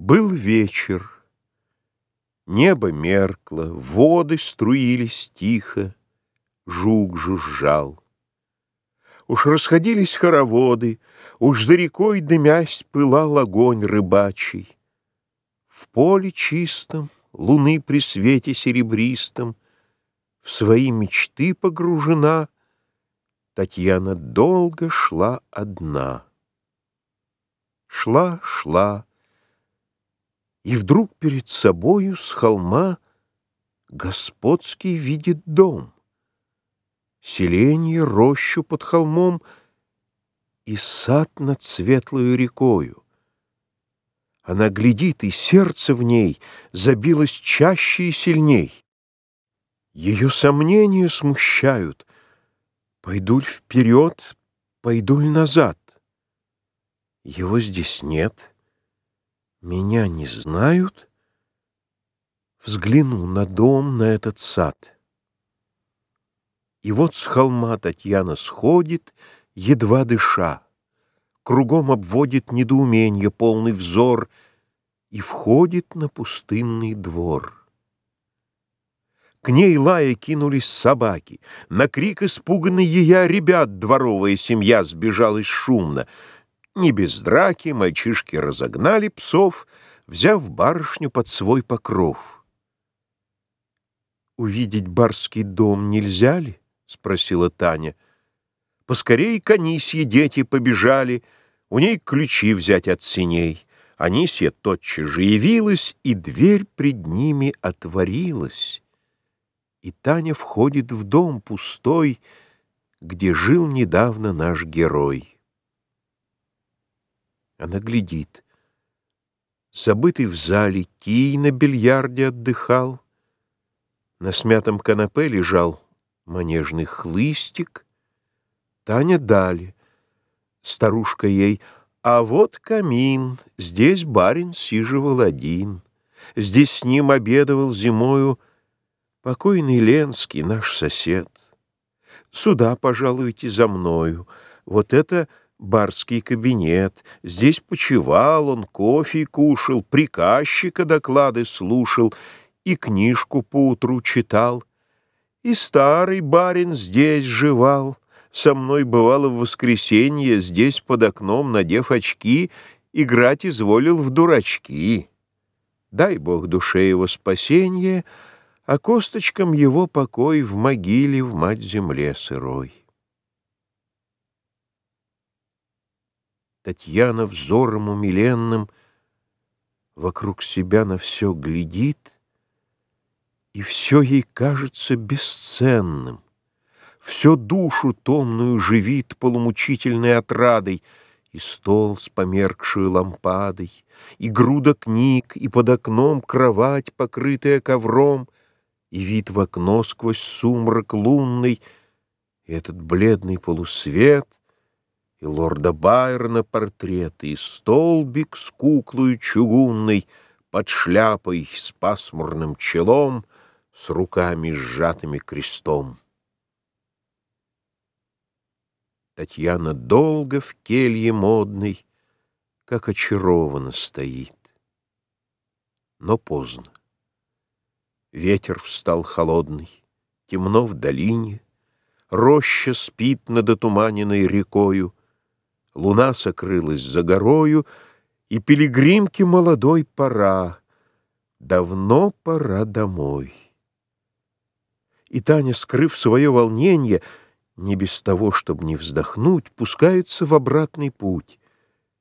Был вечер. Небо меркло, воды струились тихо, жук жужжал. Уж расходились хороводы, уж за рекой дымясь пылал огонь рыбачий. В поле чистом, луны при свете серебристом, в свои мечты погружена, Татьяна долго шла одна. Шла, шла, и вдруг перед собою с холма Господский видит дом, Селенье, рощу под холмом И сад над светлою рекою. Она глядит, и сердце в ней Забилось чаще и сильней. Ее сомнения смущают. Пойду ль вперед, пойду ль назад? Его здесь нет. Меня не знают? Взгляну на дом, на этот сад. И вот с холма Татьяна сходит, едва дыша. Кругом обводит недоумение, полный взор, И входит на пустынный двор. К ней лая кинулись собаки. На крик испуганный ея ребят дворовая семья сбежалась шумно — не без драки мальчишки разогнали псов, взяв барышню под свой покров. «Увидеть барский дом нельзя ли?» — спросила Таня. Поскорей к Анисье дети побежали, у ней ключи взять от синей. Анисья тотчас же явилась, и дверь пред ними отворилась. И Таня входит в дом пустой, где жил недавно наш герой. Она глядит. Забытый в зале кий на бильярде отдыхал. На смятом канапе лежал манежный хлыстик. Таня дали. Старушка ей, а вот камин, здесь барин сиживал один. Здесь с ним обедывал зимою покойный Ленский, наш сосед. Сюда пожалуйте за мною. Вот это барский кабинет. Здесь почевал он, кофе кушал, приказчика доклады слушал и книжку поутру читал. И старый барин здесь жевал. Со мной бывало в воскресенье, здесь под окном, надев очки, играть изволил в дурачки. Дай Бог душе его спасение, а косточкам его покой в могиле в мать-земле сырой. Татьяна взором умиленным Вокруг себя на все глядит, И все ей кажется бесценным. Все душу томную живит Полумучительной отрадой, И стол с померкшей лампадой, И груда книг, и под окном Кровать, покрытая ковром, И вид в окно сквозь сумрак лунный, И этот бледный полусвет — и лорда Байрона портрет, и столбик с куклою чугунной, под шляпой с пасмурным челом, с руками сжатыми крестом. Татьяна долго в келье модной, как очарована стоит. Но поздно. Ветер встал холодный, темно в долине, Роща спит над отуманенной рекою, Луна сокрылась за горою, И пилигримке молодой пора, Давно пора домой. И Таня, скрыв свое волнение, Не без того, чтобы не вздохнуть, Пускается в обратный путь,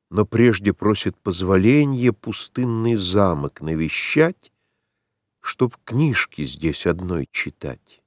Но прежде просит позволения Пустынный замок навещать, Чтоб книжки здесь одной читать.